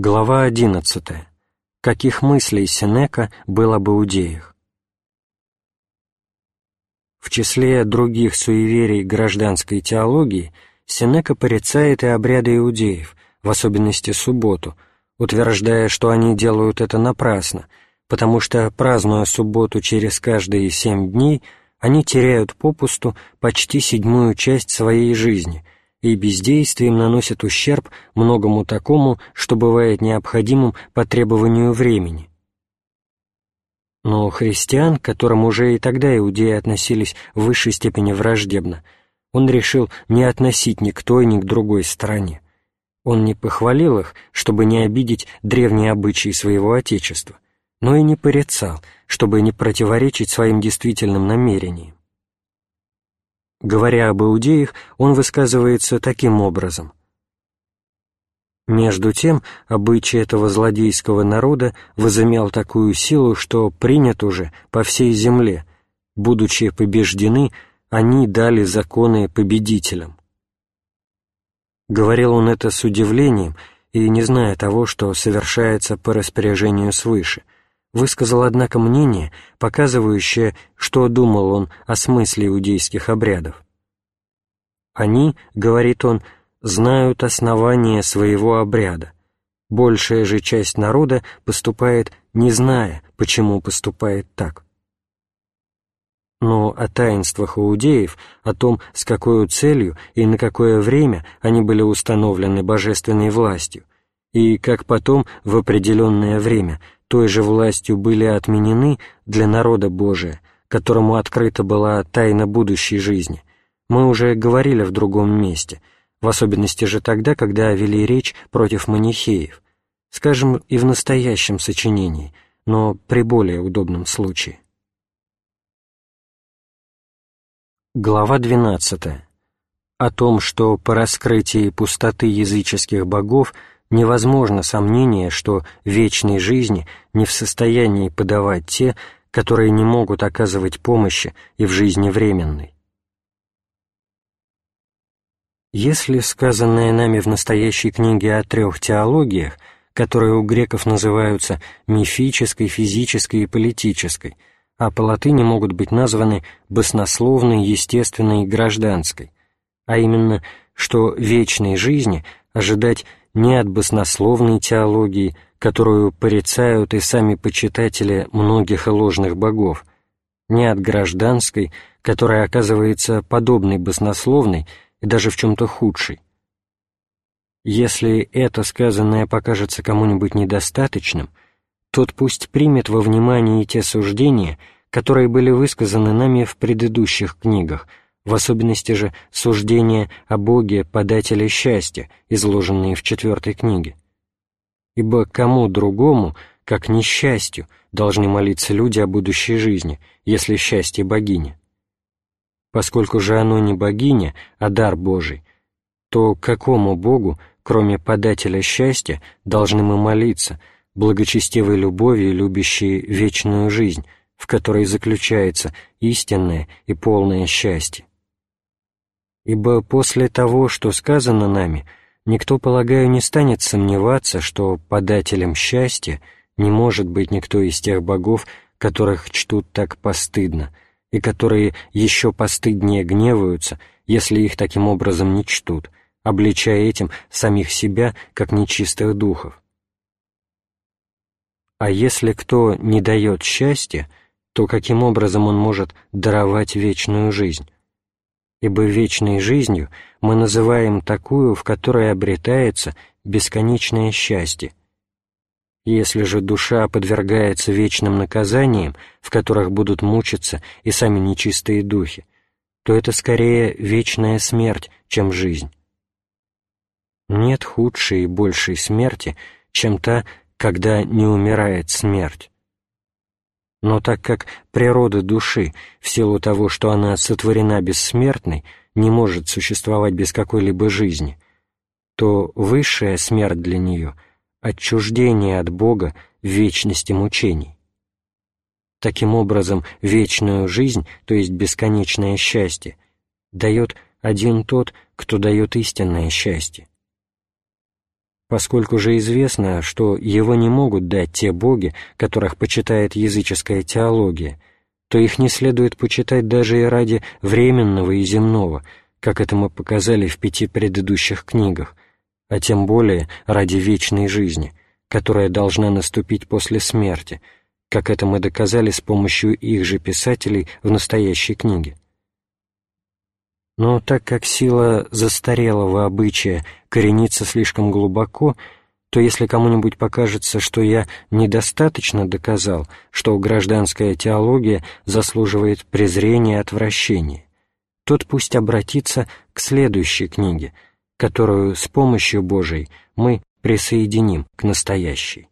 Глава 11. Каких мыслей Сенека было об иудеях? В числе других суеверий гражданской теологии Сенека порицает и обряды иудеев, в особенности субботу, утверждая, что они делают это напрасно, потому что, празднуя субботу через каждые семь дней, они теряют попусту почти седьмую часть своей жизни – и бездействием наносят ущерб многому такому, что бывает необходимым по требованию времени. Но христиан, к которым уже и тогда иудеи относились в высшей степени враждебно, он решил не относить ни к той, ни к другой стороне. Он не похвалил их, чтобы не обидеть древние обычаи своего Отечества, но и не порицал, чтобы не противоречить своим действительным намерениям. Говоря об иудеях, он высказывается таким образом. Между тем, обычай этого злодейского народа возымел такую силу, что принят уже по всей земле. Будучи побеждены, они дали законы победителям. Говорил он это с удивлением и не зная того, что совершается по распоряжению свыше — высказал, однако, мнение, показывающее, что думал он о смысле иудейских обрядов. «Они, — говорит он, — знают основание своего обряда. Большая же часть народа поступает, не зная, почему поступает так. Но о таинствах иудеев, о том, с какой целью и на какое время они были установлены божественной властью, и как потом в определенное время той же властью были отменены для народа Божия, которому открыта была тайна будущей жизни, мы уже говорили в другом месте, в особенности же тогда, когда вели речь против манихеев, скажем, и в настоящем сочинении, но при более удобном случае. Глава 12. О том, что по раскрытии пустоты языческих богов невозможно сомнение, что вечной жизни не в состоянии подавать те, которые не могут оказывать помощи и в жизни временной. Если сказанное нами в настоящей книге о трех теологиях, которые у греков называются мифической, физической и политической, а по латыни могут быть названы баснословной, естественной и гражданской, а именно, что вечной жизни ожидать не от баснословной теологии, которую порицают и сами почитатели многих ложных богов, не от гражданской, которая оказывается подобной баснословной и даже в чем-то худшей. Если это сказанное покажется кому-нибудь недостаточным, тот пусть примет во внимание те суждения, которые были высказаны нами в предыдущих книгах – в особенности же суждения о Боге подателя счастья, изложенные в четвертой книге. Ибо кому другому, как несчастью, должны молиться люди о будущей жизни, если счастье богиня? Поскольку же оно не богиня, а дар Божий, то какому Богу, кроме подателя счастья, должны мы молиться, благочестивой любовью, любящей вечную жизнь, в которой заключается истинное и полное счастье? Ибо после того, что сказано нами, никто, полагаю, не станет сомневаться, что подателем счастья не может быть никто из тех богов, которых чтут так постыдно, и которые еще постыднее гневаются, если их таким образом не чтут, обличая этим самих себя, как нечистых духов. А если кто не дает счастья, то каким образом он может даровать вечную жизнь? Ибо вечной жизнью мы называем такую, в которой обретается бесконечное счастье. Если же душа подвергается вечным наказаниям, в которых будут мучиться и сами нечистые духи, то это скорее вечная смерть, чем жизнь. Нет худшей и большей смерти, чем та, когда не умирает смерть. Но так как природа души, в силу того, что она сотворена бессмертной, не может существовать без какой-либо жизни, то высшая смерть для нее — отчуждение от Бога в вечности мучений. Таким образом, вечную жизнь, то есть бесконечное счастье, дает один тот, кто дает истинное счастье. Поскольку же известно, что его не могут дать те боги, которых почитает языческая теология, то их не следует почитать даже и ради временного и земного, как это мы показали в пяти предыдущих книгах, а тем более ради вечной жизни, которая должна наступить после смерти, как это мы доказали с помощью их же писателей в настоящей книге. Но так как сила застарелого обычая коренится слишком глубоко, то если кому-нибудь покажется, что я недостаточно доказал, что гражданская теология заслуживает презрения и отвращения, тот пусть обратится к следующей книге, которую с помощью Божией мы присоединим к настоящей.